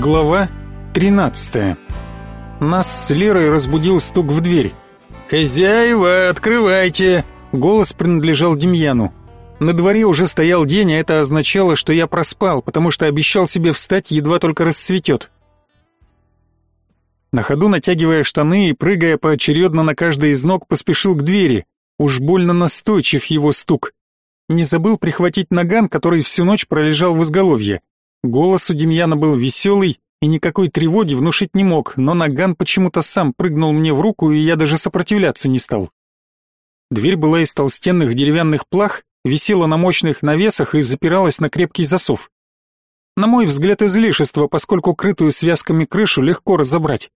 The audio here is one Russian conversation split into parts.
Глава 13. Нас с Лерой разбудил стук в дверь. «Хозяева, открывайте!» Голос принадлежал Демьяну. На дворе уже стоял день, а это означало, что я проспал, потому что обещал себе встать, едва только рассветет. На ходу натягивая штаны и прыгая поочередно на каждой из ног, поспешил к двери. Уж больно настойчив его стук. Не забыл прихватить наган, который всю ночь пролежал в изголовье. Голос у Демьяна был веселый и никакой тревоги внушить не мог, но наган почему-то сам прыгнул мне в руку, и я даже сопротивляться не стал. Дверь была из толстенных деревянных плах, висела на мощных навесах и запиралась на крепкий засов. На мой взгляд, излишество, поскольку крытую связками крышу легко разобрать.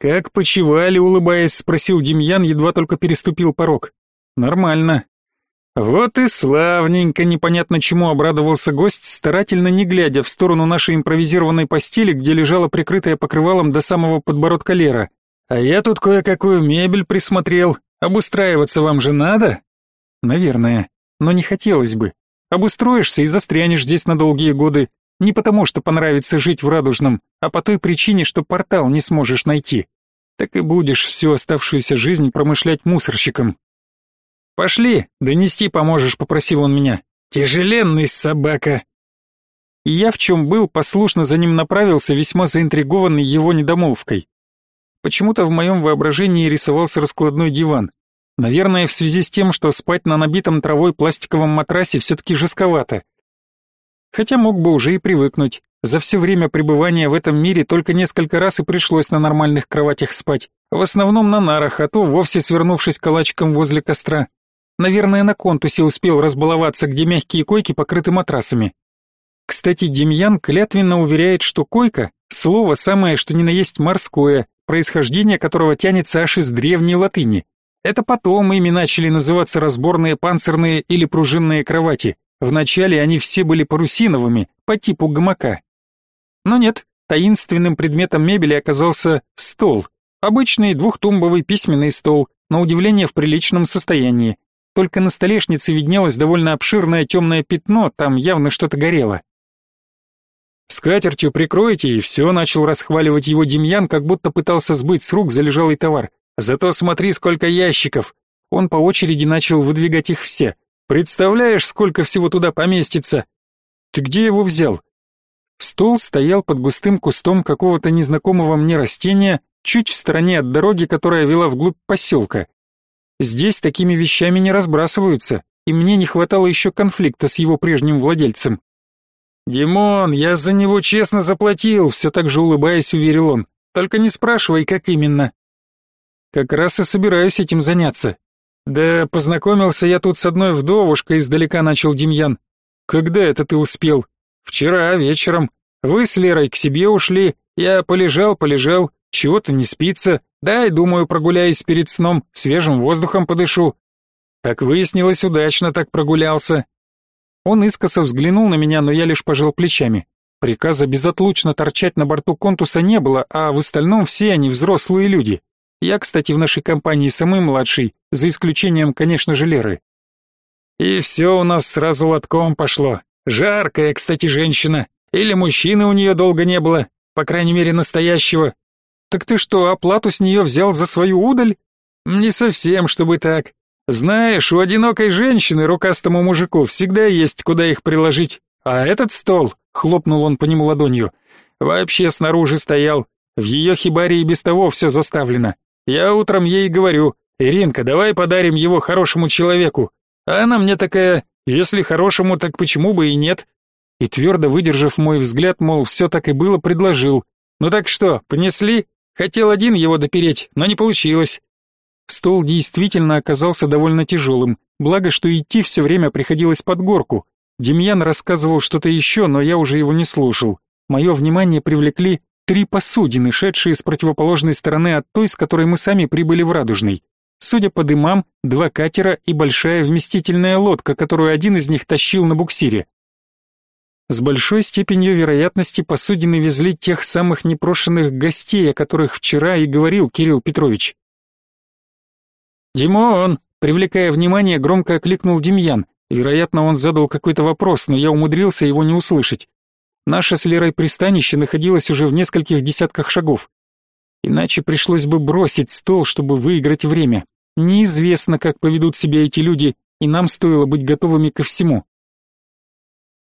«Как почивали?» — улыбаясь, спросил Демьян, едва только переступил порог. «Нормально. Вот и славненько, непонятно чему обрадовался гость, старательно не глядя в сторону нашей импровизированной постели, где лежала прикрытая покрывалом до самого подбородка Лера. А я тут кое-какую мебель присмотрел. Обустраиваться вам же надо? Наверное, но не хотелось бы. Обустроишься и застрянешь здесь на долгие годы. Не потому, что понравится жить в Радужном, а по той причине, что портал не сможешь найти. Так и будешь всю оставшуюся жизнь промышлять мусорщиком, «Пошли, донести поможешь», — попросил он меня. «Тяжеленный собака». И я в чем был, послушно за ним направился, весьма заинтригованный его недомолвкой. Почему-то в моем воображении рисовался раскладной диван. Наверное, в связи с тем, что спать на набитом травой пластиковом матрасе все-таки жестковато. Хотя мог бы уже и привыкнуть. За все время пребывания в этом мире только несколько раз и пришлось на нормальных кроватях спать. В основном на нарах, а то вовсе свернувшись калачиком возле костра. Наверное, на контусе успел разбаловаться, где мягкие койки покрыты матрасами. Кстати, Демьян клятвенно уверяет, что койка — слово самое, что ни на есть морское, происхождение которого тянется аж из древней латыни. Это потом ими начали называться разборные панцирные или пружинные кровати. Вначале они все были парусиновыми, по типу гамака. Но нет, таинственным предметом мебели оказался стол. Обычный двухтумбовый письменный стол, на удивление в приличном состоянии. Только на столешнице виднелось довольно обширное темное пятно, там явно что-то горело. «Скатертью прикройте, и все», — начал расхваливать его Демьян, как будто пытался сбыть с рук залежалый товар. «Зато смотри, сколько ящиков!» Он по очереди начал выдвигать их все. «Представляешь, сколько всего туда поместится?» «Ты где его взял?» Стол стоял под густым кустом какого-то незнакомого мне растения, чуть в стороне от дороги, которая вела вглубь поселка. Здесь такими вещами не разбрасываются, и мне не хватало еще конфликта с его прежним владельцем. «Димон, я за него честно заплатил», — все так же улыбаясь, уверил он. «Только не спрашивай, как именно». «Как раз и собираюсь этим заняться». «Да познакомился я тут с одной вдовушкой», — издалека начал Демьян. «Когда это ты успел?» «Вчера вечером. Вы с Лерой к себе ушли, я полежал, полежал, чего-то не спится, Дай, думаю, прогуляюсь перед сном, свежим воздухом подышу. Как выяснилось, удачно так прогулялся. Он искоса взглянул на меня, но я лишь пожал плечами. Приказа безотлучно торчать на борту контуса не было, а в остальном все они взрослые люди. Я, кстати, в нашей компании самый младший, за исключением, конечно же, Леры. И все у нас сразу лотком пошло. Жаркая, кстати, женщина. Или мужчины у нее долго не было, по крайней мере, настоящего. Так ты что, оплату с нее взял за свою удаль? Не совсем, чтобы так. Знаешь, у одинокой женщины, рукастому мужику, всегда есть куда их приложить. А этот стол, хлопнул он по нему ладонью, вообще снаружи стоял. В ее хибаре и без того все заставлено. Я утром ей говорю, Иринка, давай подарим его хорошему человеку. А она мне такая, если хорошему, так почему бы и нет? И твердо выдержав мой взгляд, мол, все так и было, предложил. Ну так что, понесли? Хотел один его допереть, но не получилось. Стол действительно оказался довольно тяжелым, благо что идти все время приходилось под горку. Демьян рассказывал что-то еще, но я уже его не слушал. Мое внимание привлекли три посудины, шедшие с противоположной стороны от той, с которой мы сами прибыли в Радужный. Судя по дымам, два катера и большая вместительная лодка, которую один из них тащил на буксире. С большой степенью вероятности посудины везли тех самых непрошенных гостей, о которых вчера и говорил Кирилл Петрович. «Димон!» — привлекая внимание, громко окликнул Демьян. Вероятно, он задал какой-то вопрос, но я умудрился его не услышать. Наше с Лерой пристанище находилось уже в нескольких десятках шагов. Иначе пришлось бы бросить стол, чтобы выиграть время. Неизвестно, как поведут себя эти люди, и нам стоило быть готовыми ко всему.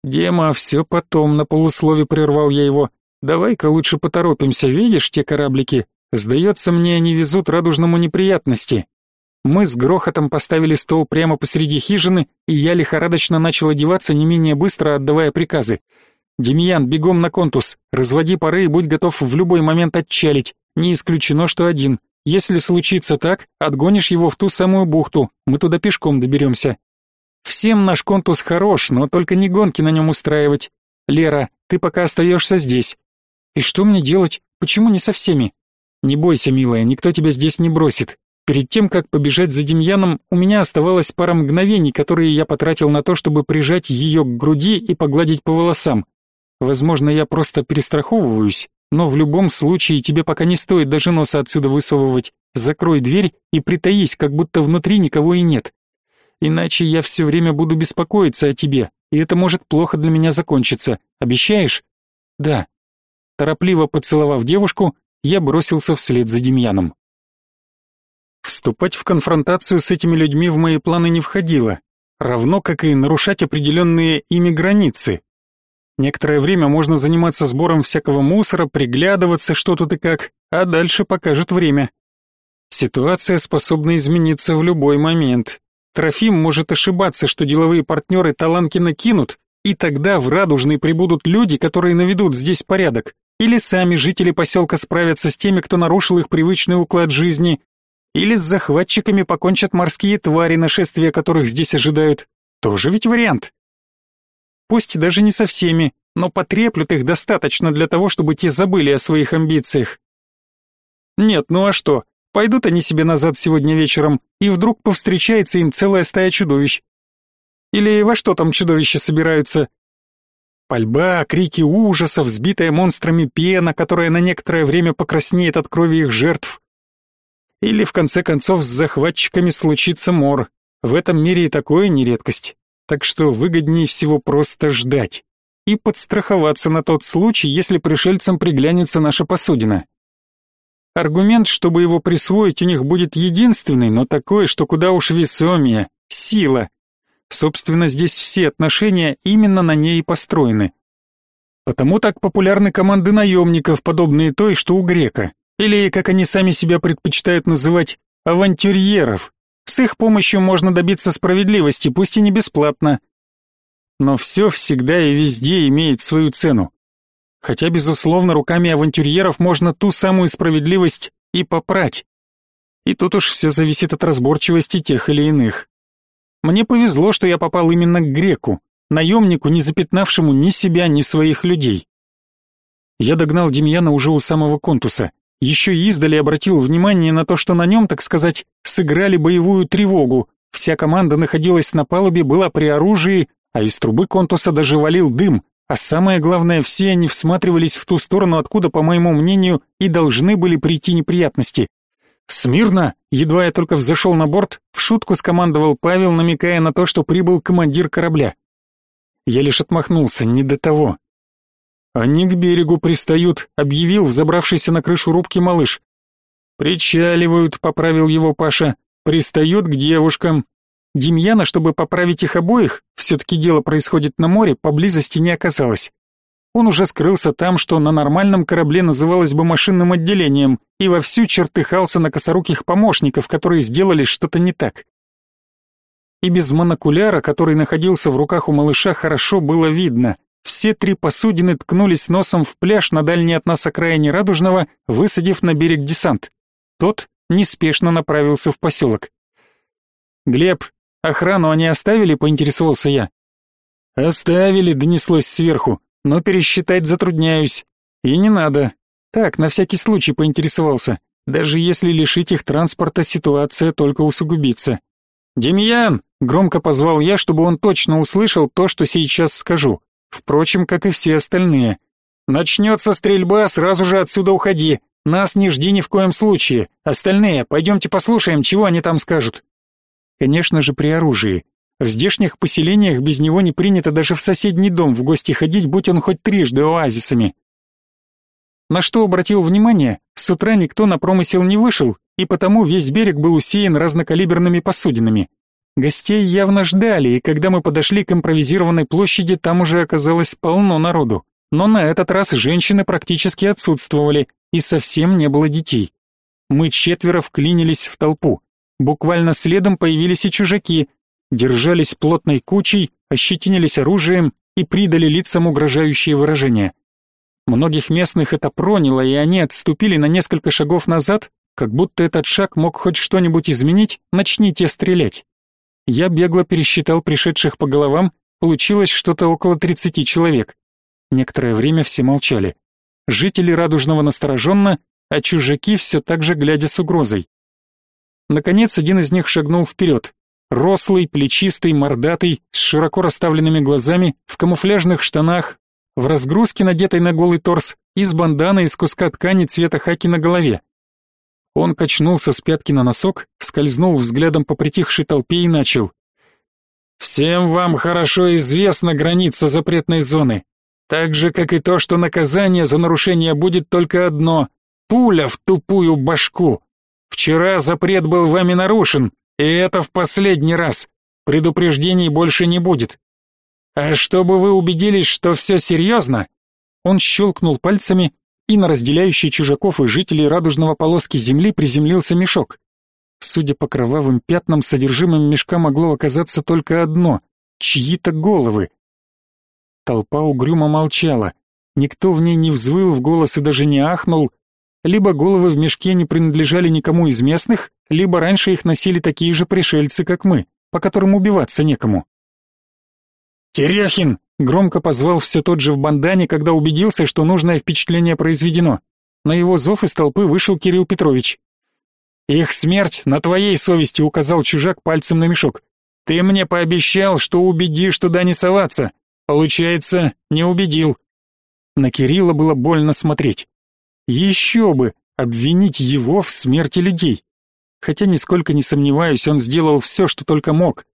«Дема, все потом», — на полуслове прервал я его. «Давай-ка лучше поторопимся, видишь те кораблики? Сдается мне, они везут радужному неприятности». Мы с грохотом поставили стол прямо посреди хижины, и я лихорадочно начал одеваться не менее быстро, отдавая приказы. «Демьян, бегом на контус, разводи пары и будь готов в любой момент отчалить. Не исключено, что один. Если случится так, отгонишь его в ту самую бухту, мы туда пешком доберемся. Всем наш контус хорош, но только не гонки на нем устраивать. Лера, ты пока остаешься здесь. И что мне делать? Почему не со всеми? Не бойся, милая, никто тебя здесь не бросит. Перед тем, как побежать за Демьяном, у меня оставалось пара мгновений, которые я потратил на то, чтобы прижать ее к груди и погладить по волосам. Возможно, я просто перестраховываюсь, но в любом случае тебе пока не стоит даже носа отсюда высовывать. Закрой дверь и притаись, как будто внутри никого и нет. Иначе я все время буду беспокоиться о тебе, и это может плохо для меня закончиться. Обещаешь? Да. Торопливо поцеловав девушку, я бросился вслед за Демьяном. Вступать в конфронтацию с этими людьми в мои планы не входило, равно как и нарушать определенные ими границы. Некоторое время можно заниматься сбором всякого мусора, приглядываться, что тут и как, а дальше покажет время. Ситуация способна измениться в любой момент. Трофим может ошибаться, что деловые партнеры Таланкина кинут, и тогда в Радужный прибудут люди, которые наведут здесь порядок. Или сами жители поселка справятся с теми, кто нарушил их привычный уклад жизни. Или с захватчиками покончат морские твари, нашествия которых здесь ожидают. Тоже ведь вариант. Пусть даже не со всеми, но потреплют их достаточно для того, чтобы те забыли о своих амбициях. Нет, ну а что? Пойдут они себе назад сегодня вечером, и вдруг повстречается им целая стая чудовищ. Или во что там чудовища собираются? Пальба, крики ужаса, взбитая монстрами пена, которая на некоторое время покраснеет от крови их жертв. Или в конце концов с захватчиками случится мор. В этом мире и такое не редкость. Так что выгоднее всего просто ждать и подстраховаться на тот случай, если пришельцам приглянется наша посудина. Аргумент, чтобы его присвоить, у них будет единственный, но такой, что куда уж весомее — сила. Собственно, здесь все отношения именно на ней и построены. Потому так популярны команды наемников, подобные той, что у грека. Или, как они сами себя предпочитают называть, авантюрьеров. С их помощью можно добиться справедливости, пусть и не бесплатно. Но все всегда и везде имеет свою цену. Хотя, безусловно, руками авантюрьеров можно ту самую справедливость и попрать. И тут уж все зависит от разборчивости тех или иных. Мне повезло, что я попал именно к греку, наемнику, не запятнавшему ни себя, ни своих людей. Я догнал Демьяна уже у самого контуса. Еще издали обратил внимание на то, что на нем, так сказать, сыграли боевую тревогу. Вся команда находилась на палубе, была при оружии, а из трубы контуса даже валил дым, а самое главное, все они всматривались в ту сторону, откуда, по моему мнению, и должны были прийти неприятности. «Смирно!» Едва я только взошел на борт, в шутку скомандовал Павел, намекая на то, что прибыл командир корабля. Я лишь отмахнулся, не до того. «Они к берегу пристают», — объявил взобравшийся на крышу рубки малыш. «Причаливают», — поправил его Паша. «Пристают к девушкам. Демьяна, чтобы поправить их обоих, все-таки дело происходит на море, поблизости не оказалось. Он уже скрылся там, что на нормальном корабле называлось бы машинным отделением, и вовсю чертыхался на косоруких помощников, которые сделали что-то не так. И без монокуляра, который находился в руках у малыша, хорошо было видно. Все три посудины ткнулись носом в пляж на дальней от нас окраине Радужного, высадив на берег десант. Тот неспешно направился в поселок. «Глеб, Охрану они оставили, поинтересовался я. Оставили, донеслось сверху, но пересчитать затрудняюсь. И не надо. Так, на всякий случай поинтересовался. Даже если лишить их транспорта, ситуация только усугубится. «Демьян!» — громко позвал я, чтобы он точно услышал то, что сейчас скажу. Впрочем, как и все остальные. «Начнется стрельба, сразу же отсюда уходи. Нас не жди ни в коем случае. Остальные, пойдемте послушаем, чего они там скажут». Конечно же, при оружии. В здешних поселениях без него не принято даже в соседний дом в гости ходить, будь он хоть трижды оазисами. На что обратил внимание, с утра никто на промысел не вышел, и потому весь берег был усеян разнокалиберными посудинами. Гостей явно ждали, и когда мы подошли к импровизированной площади, там уже оказалось полно народу. Но на этот раз женщины практически отсутствовали, и совсем не было детей. Мы четверо вклинились в толпу. Буквально следом появились и чужаки, держались плотной кучей, ощетинились оружием и придали лицам угрожающие выражения. Многих местных это проняло, и они отступили на несколько шагов назад, как будто этот шаг мог хоть что-нибудь изменить, начните стрелять. Я бегло пересчитал пришедших по головам, получилось что-то около 30 человек. Некоторое время все молчали. Жители Радужного настороженно, а чужаки все так же глядя с угрозой. Наконец один из них шагнул вперед. Рослый, плечистый, мордатый, с широко расставленными глазами, в камуфляжных штанах, в разгрузке, надетой на голый торс, и с банданой из куска ткани цвета хаки на голове. Он качнулся с пятки на носок, скользнул взглядом по притихшей толпе и начал. «Всем вам хорошо известна граница запретной зоны, так же, как и то, что наказание за нарушение будет только одно — пуля в тупую башку. Вчера запрет был вами нарушен, и это в последний раз. Предупреждений больше не будет. А чтобы вы убедились, что все серьезно, он щелкнул пальцами, и на разделяющий чужаков и жителей радужного полоски земли приземлился мешок. Судя по кровавым пятнам, содержимым мешка могло оказаться только одно — чьи-то головы. Толпа угрюмо молчала. Никто в ней не взвыл в голос и даже не ахнул, либо головы в мешке не принадлежали никому из местных, либо раньше их носили такие же пришельцы, как мы, по которым убиваться некому. «Терехин!» — громко позвал все тот же в бандане, когда убедился, что нужное впечатление произведено. На его зов из толпы вышел Кирилл Петрович. «Их смерть на твоей совести», — указал чужак пальцем на мешок. «Ты мне пообещал, что убедишь туда не соваться. Получается, не убедил». На Кирилла было больно смотреть. Еще бы, обвинить его в смерти людей. Хотя нисколько не сомневаюсь, он сделал все, что только мог.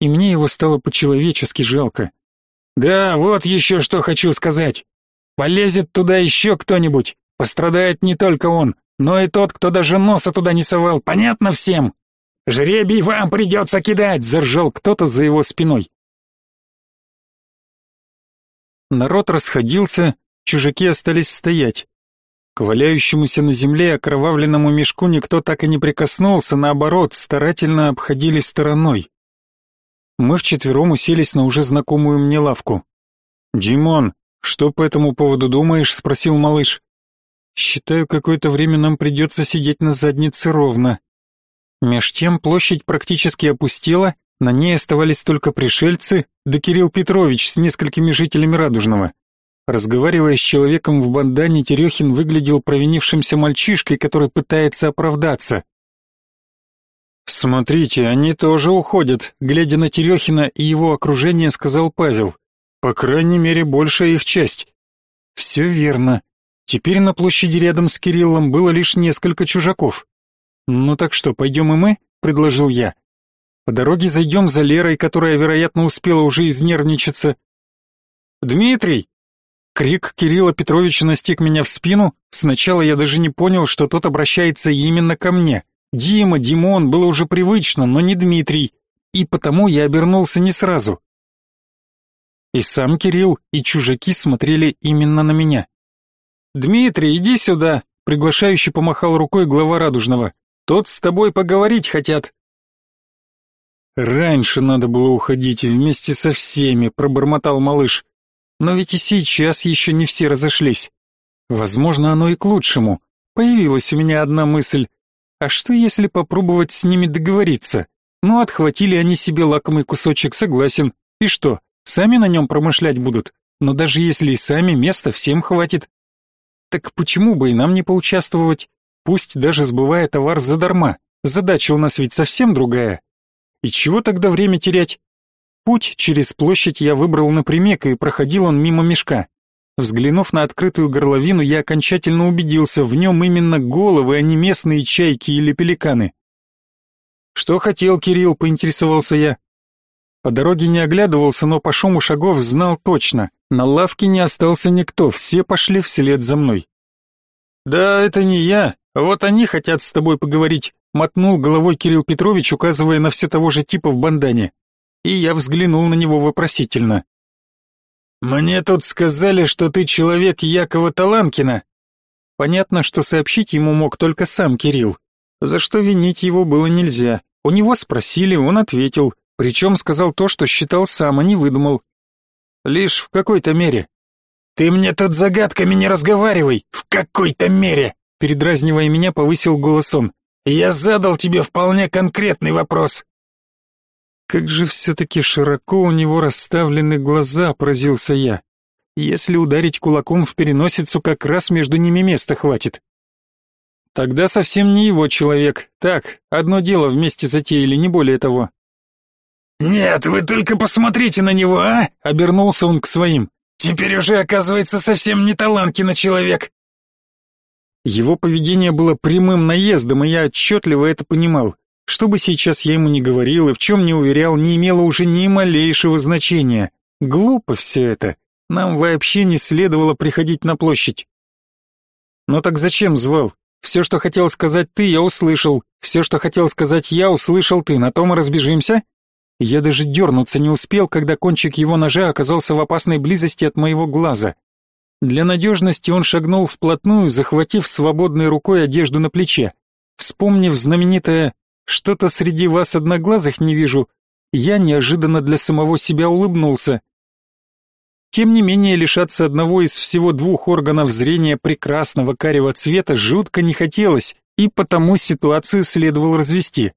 И мне его стало по-человечески жалко. Да, вот еще что хочу сказать. Полезет туда еще кто-нибудь, пострадает не только он, но и тот, кто даже носа туда не совал, понятно всем? Жребий вам придется кидать, заржал кто-то за его спиной. Народ расходился, чужаки остались стоять. К валяющемуся на земле окровавленному мешку никто так и не прикоснулся, наоборот, старательно обходили стороной. Мы вчетвером уселись на уже знакомую мне лавку. «Димон, что по этому поводу думаешь?» — спросил малыш. «Считаю, какое-то время нам придется сидеть на заднице ровно». Меж тем площадь практически опустела, на ней оставались только пришельцы, да Кирилл Петрович с несколькими жителями Радужного. Разговаривая с человеком в бандане, Терехин выглядел провинившимся мальчишкой, который пытается оправдаться. «Смотрите, они тоже уходят», — глядя на Терехина и его окружение, сказал Павел. «По крайней мере, большая их часть». «Все верно. Теперь на площади рядом с Кириллом было лишь несколько чужаков». «Ну так что, пойдем и мы?» — предложил я. «По дороге зайдем за Лерой, которая, вероятно, успела уже изнервничаться». «Дмитрий!» Крик Кирилла Петровича настиг меня в спину. Сначала я даже не понял, что тот обращается именно ко мне. Дима, Димон было уже привычно, но не Дмитрий. И потому я обернулся не сразу. И сам Кирилл, и чужаки смотрели именно на меня. «Дмитрий, иди сюда!» — приглашающий помахал рукой глава Радужного. «Тот с тобой поговорить хотят». «Раньше надо было уходить вместе со всеми», — пробормотал малыш. Но ведь и сейчас еще не все разошлись. Возможно, оно и к лучшему. Появилась у меня одна мысль. А что если попробовать с ними договориться? Ну, отхватили они себе лакомый кусочек, согласен. И что, сами на нем промышлять будут? Но даже если и сами, места всем хватит. Так почему бы и нам не поучаствовать? Пусть даже сбывая товар задарма. Задача у нас ведь совсем другая. И чего тогда время терять? Путь через площадь я выбрал напрямик, и проходил он мимо мешка. Взглянув на открытую горловину, я окончательно убедился, в нем именно головы, а не местные чайки или пеликаны. «Что хотел Кирилл?» — поинтересовался я. По дороге не оглядывался, но по шуму шагов знал точно. На лавке не остался никто, все пошли вслед за мной. «Да, это не я, вот они хотят с тобой поговорить», мотнул головой Кирилл Петрович, указывая на все того же типа в бандане. И я взглянул на него вопросительно. «Мне тут сказали, что ты человек Якова Таланкина». Понятно, что сообщить ему мог только сам Кирилл. За что винить его было нельзя. У него спросили, он ответил, причем сказал то, что считал сам, а не выдумал. Лишь в какой-то мере. «Ты мне тут загадками не разговаривай! В какой-то мере!» Передразнивая меня, повысил голос он. «Я задал тебе вполне конкретный вопрос. Как же все-таки широко у него расставлены глаза, поразился я. Если ударить кулаком в переносицу, как раз между ними места хватит. Тогда совсем не его человек. Так, одно дело вместе затеяли, не более того. «Нет, вы только посмотрите на него, а!» — обернулся он к своим. «Теперь уже, оказывается, совсем не Таланкина человек!» Его поведение было прямым наездом, и я отчетливо это понимал. Что бы сейчас я ему ни говорил и в чем не уверял, не имело уже ни малейшего значения. Глупо все это. Нам вообще не следовало приходить на площадь. Но так зачем звал? Все, что хотел сказать ты, я услышал. Все, что хотел сказать я, услышал ты. На том и разбежимся? Я даже дернуться не успел, когда кончик его ножа оказался в опасной близости от моего глаза. Для надежности он шагнул вплотную, захватив свободной рукой одежду на плече. Вспомнив знаменитое что-то среди вас одноглазых не вижу. Я неожиданно для самого себя улыбнулся. Тем не менее, лишаться одного из всего двух органов зрения прекрасного карего цвета жутко не хотелось, и потому ситуацию следовало развести.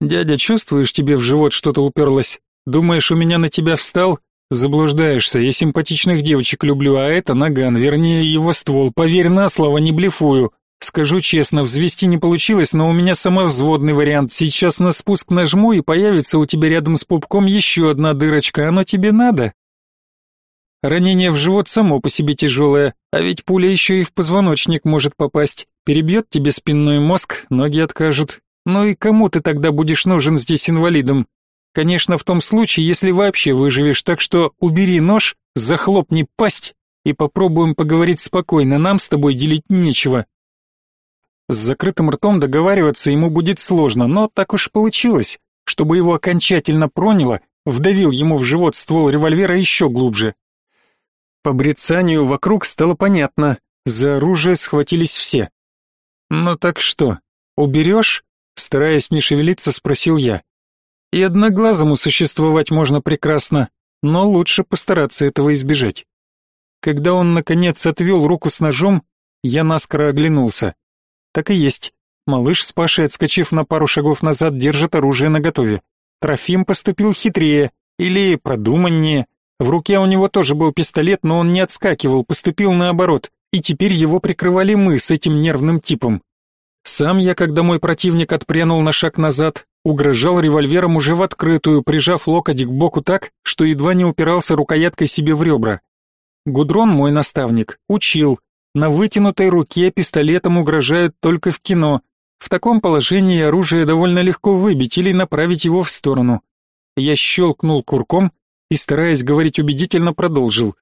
«Дядя, чувствуешь, тебе в живот что-то уперлось? Думаешь, у меня на тебя встал? Заблуждаешься, я симпатичных девочек люблю, а это наган, вернее, его ствол, поверь на слово, не блефую. Скажу честно, взвести не получилось, но у меня самовзводный вариант. Сейчас на спуск нажму, и появится у тебя рядом с пупком еще одна дырочка. Оно тебе надо? Ранение в живот само по себе тяжелое, а ведь пуля еще и в позвоночник может попасть. Перебьет тебе спинной мозг, ноги откажут. Ну и кому ты тогда будешь нужен здесь инвалидом? Конечно, в том случае, если вообще выживешь, так что убери нож, захлопни пасть и попробуем поговорить спокойно, нам с тобой делить нечего. С закрытым ртом договариваться ему будет сложно, но так уж получилось. Чтобы его окончательно проняло, вдавил ему в живот ствол револьвера еще глубже. По брецанию вокруг стало понятно, за оружие схватились все. «Ну так что, уберешь?» Стараясь не шевелиться, спросил я. «И одноглазому существовать можно прекрасно, но лучше постараться этого избежать». Когда он, наконец, отвел руку с ножом, я наскоро оглянулся. Так и есть. Малыш с Пашей, отскочив на пару шагов назад, держит оружие наготове. Трофим поступил хитрее или продуманнее. В руке у него тоже был пистолет, но он не отскакивал, поступил наоборот, и теперь его прикрывали мы с этим нервным типом. Сам я, когда мой противник отпрянул на шаг назад, угрожал револьвером уже в открытую, прижав локоть к боку так, что едва не упирался рукояткой себе в ребра. Гудрон, мой наставник, учил, на вытянутой руке пистолетом угрожают только в кино. В таком положении оружие довольно легко выбить или направить его в сторону. Я щелкнул курком и, стараясь говорить убедительно, продолжил.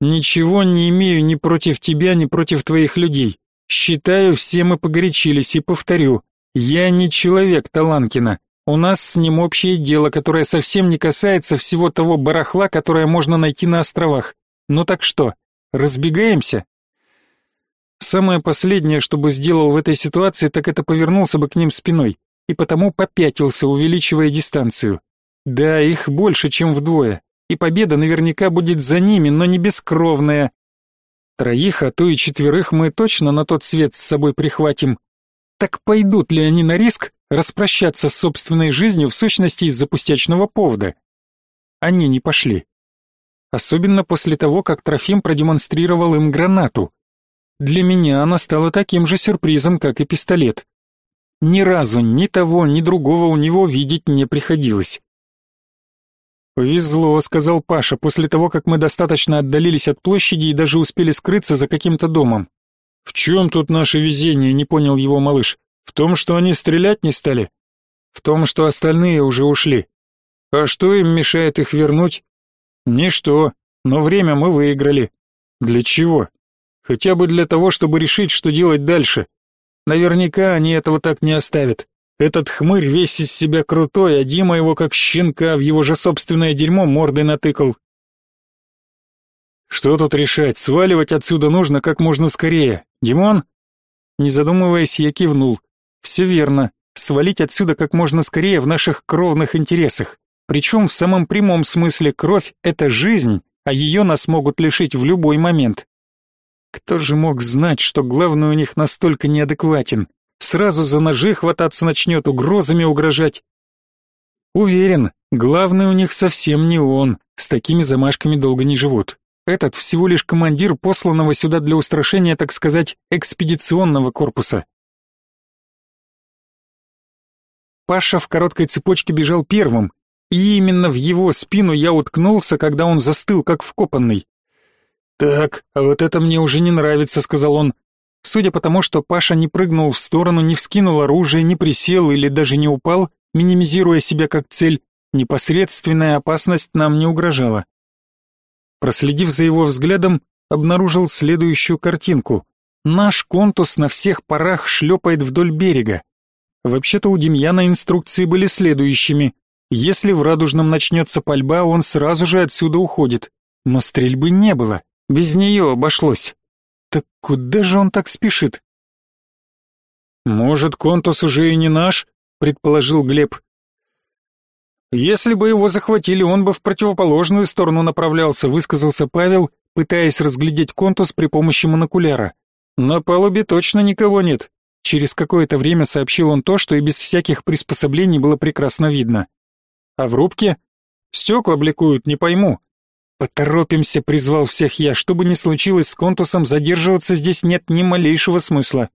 «Ничего не имею ни против тебя, ни против твоих людей. Считаю, все мы погорячились, и повторю, я не человек Таланкина. У нас с ним общее дело, которое совсем не касается всего того барахла, которое можно найти на островах. Ну так что, разбегаемся?» Самое последнее, что бы сделал в этой ситуации, так это повернулся бы к ним спиной, и потому попятился, увеличивая дистанцию. Да, их больше, чем вдвое, и победа наверняка будет за ними, но не бескровная. Троих, а то и четверых мы точно на тот свет с собой прихватим. Так пойдут ли они на риск распрощаться с собственной жизнью в сущности из-за пустячного повода? Они не пошли. Особенно после того, как Трофим продемонстрировал им гранату. Для меня она стала таким же сюрпризом, как и пистолет. Ни разу ни того, ни другого у него видеть не приходилось. «Повезло», — сказал Паша, после того, как мы достаточно отдалились от площади и даже успели скрыться за каким-то домом. «В чем тут наше везение?» — не понял его малыш. «В том, что они стрелять не стали?» «В том, что остальные уже ушли». А что им мешает их вернуть? Ничто, но время мы выиграли. Для чего? Хотя бы для того, чтобы решить, что делать дальше. Наверняка они этого так не оставят. Этот хмырь весь из себя крутой, а Дима его как щенка в его же собственное дерьмо мордой натыкал. Что тут решать? Сваливать отсюда нужно как можно скорее. Димон? Не задумываясь, я кивнул. Все верно. Свалить отсюда как можно скорее в наших кровных интересах. Причем в самом прямом смысле кровь — это жизнь, а ее нас могут лишить в любой момент. Кто же мог знать, что главный у них настолько неадекватен? Сразу за ножи хвататься начнет, угрозами угрожать. Уверен, главный у них совсем не он, с такими замашками долго не живут. Этот всего лишь командир посланного сюда для устрашения, так сказать, экспедиционного корпуса. Паша в короткой цепочке бежал первым, и именно в его спину я уткнулся, когда он застыл, как вкопанный. «Так, а вот это мне уже не нравится», — сказал он. Судя по тому, что Паша не прыгнул в сторону, не вскинул оружие, не присел или даже не упал, минимизируя себя как цель, непосредственная опасность нам не угрожала. Проследив за его взглядом, обнаружил следующую картинку. Наш контус на всех парах шлепает вдоль берега. Вообще-то у Демьяна инструкции были следующими. Если в Радужном начнется пальба, он сразу же отсюда уходит. Но стрельбы не было, без нее обошлось. Так куда же он так спешит? Может, контус уже и не наш, предположил Глеб. Если бы его захватили, он бы в противоположную сторону направлялся, высказался Павел, пытаясь разглядеть контус при помощи монокуляра. На палубе точно никого нет. Через какое-то время сообщил он то, что и без всяких приспособлений было прекрасно видно. А в рубке? Стекла бликуют, не пойму. Поторопимся, призвал всех я. Что бы ни случилось с контусом, задерживаться здесь нет ни малейшего смысла.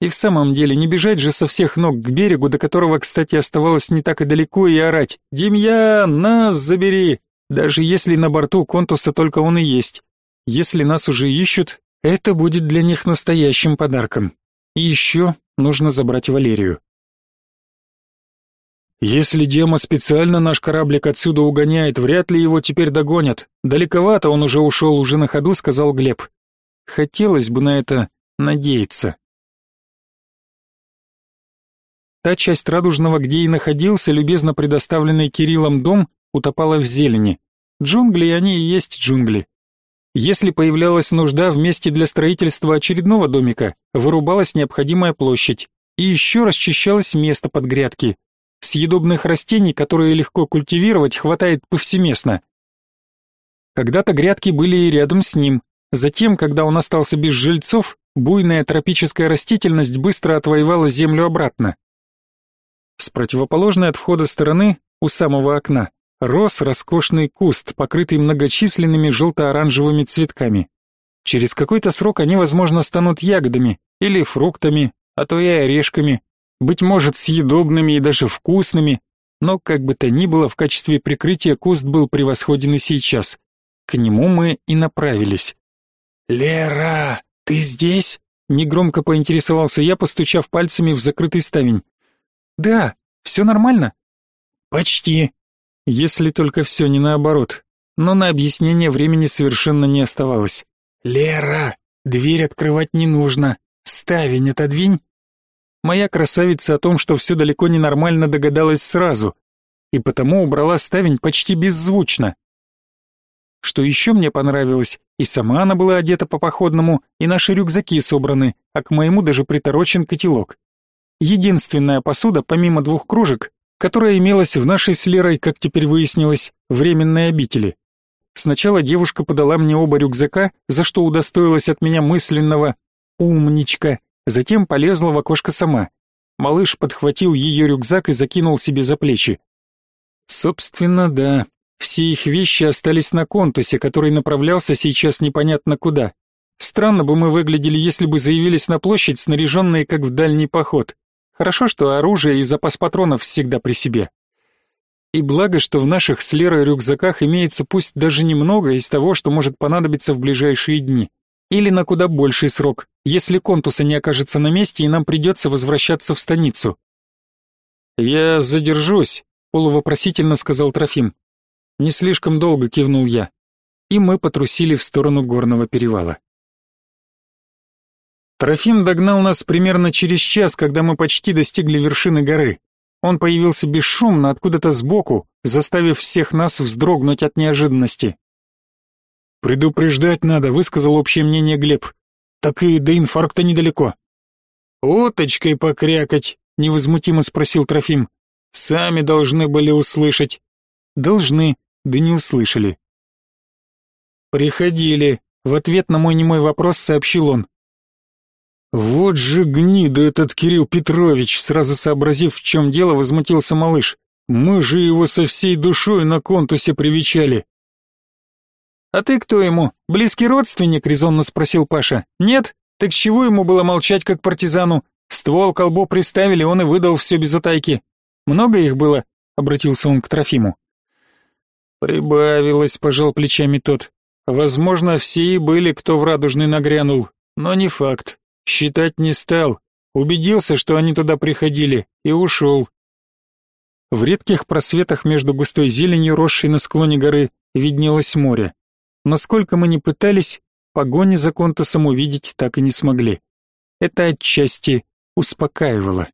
И в самом деле, не бежать же со всех ног к берегу, до которого, кстати, оставалось не так и далеко, и орать «Демьян, нас забери!» Даже если на борту контуса только он и есть. Если нас уже ищут, это будет для них настоящим подарком. И еще нужно забрать Валерию. Если Дема специально наш кораблик отсюда угоняет, вряд ли его теперь догонят. Далековато он уже ушел, уже на ходу, сказал Глеб. Хотелось бы на это надеяться. Та часть Радужного, где и находился любезно предоставленный Кириллом дом, утопала в зелени. Джунгли они и есть джунгли. Если появлялась нужда в месте для строительства очередного домика, вырубалась необходимая площадь, и еще расчищалось место под грядки, Съедобных растений, которые легко культивировать, хватает повсеместно. Когда-то грядки были и рядом с ним. Затем, когда он остался без жильцов, буйная тропическая растительность быстро отвоевала землю обратно. С противоположной от входа стороны, у самого окна, рос роскошный куст, покрытый многочисленными желто-оранжевыми цветками. Через какой-то срок они, возможно, станут ягодами или фруктами, а то и орешками, быть может, съедобными и даже вкусными, но как бы то ни было, в качестве прикрытия куст был превосходен и сейчас. К нему мы и направились. «Лера, ты здесь?» — негромко поинтересовался я, постучав пальцами в закрытый ставень. «Да, все нормально?» «Почти», если только все не наоборот, но на объяснение времени совершенно не оставалось. «Лера, дверь открывать не нужно, ставень отодвинь Моя красавица о том, что все далеко не нормально, догадалась сразу, и потому убрала ставень почти беззвучно. Что еще мне понравилось, и сама она была одета по-походному, и наши рюкзаки собраны, а к моему даже приторочен котелок. Единственная посуда, помимо двух кружек, которая имелась в нашей с Лерой, как теперь выяснилось, временной обители. Сначала девушка подала мне оба рюкзака, за что удостоилась от меня мысленного «умничка», Затем полезла в окошко сама. Малыш подхватил ее рюкзак и закинул себе за плечи. Собственно, да. Все их вещи остались на контусе, который направлялся сейчас непонятно куда. Странно бы мы выглядели, если бы заявились на площадь, снаряженные как в дальний поход. Хорошо, что оружие и запас патронов всегда при себе. И благо, что в наших с Лерой рюкзаках имеется пусть даже немного из того, что может понадобиться в ближайшие дни. Или на куда больший срок, если контуса не окажется на месте и нам придется возвращаться в станицу. Я задержусь. полувопросительно сказал Трофим. Не слишком долго кивнул я. И мы потрусили в сторону горного перевала. Трофим догнал нас примерно через час, когда мы почти достигли вершины горы. Он появился бесшумно откуда-то сбоку, заставив всех нас вздрогнуть от неожиданности. «Предупреждать надо», — высказал общее мнение Глеб. «Так и до инфаркта недалеко». «Уточкой покрякать», — невозмутимо спросил Трофим. «Сами должны были услышать». «Должны, да не услышали». «Приходили», — в ответ на мой немой вопрос сообщил он. «Вот же гнида этот Кирилл Петрович!» Сразу сообразив, в чем дело, возмутился малыш. «Мы же его со всей душой на контусе привечали!» «А ты кто ему? Близкий родственник?» — резонно спросил Паша. «Нет? Так чего ему было молчать, как партизану? Ствол колбу приставили, он и выдал все без утайки. Много их было?» — обратился он к Трофиму. «Прибавилось», — пожал плечами тот. «Возможно, все и были, кто в радужный нагрянул, но не факт. Считать не стал. Убедился, что они туда приходили, и ушел. В редких просветах между густой зеленью, росшей на склоне горы, виднелось море. Насколько мы ни пытались, погони за Контасом увидеть так и не смогли. Это отчасти успокаивало.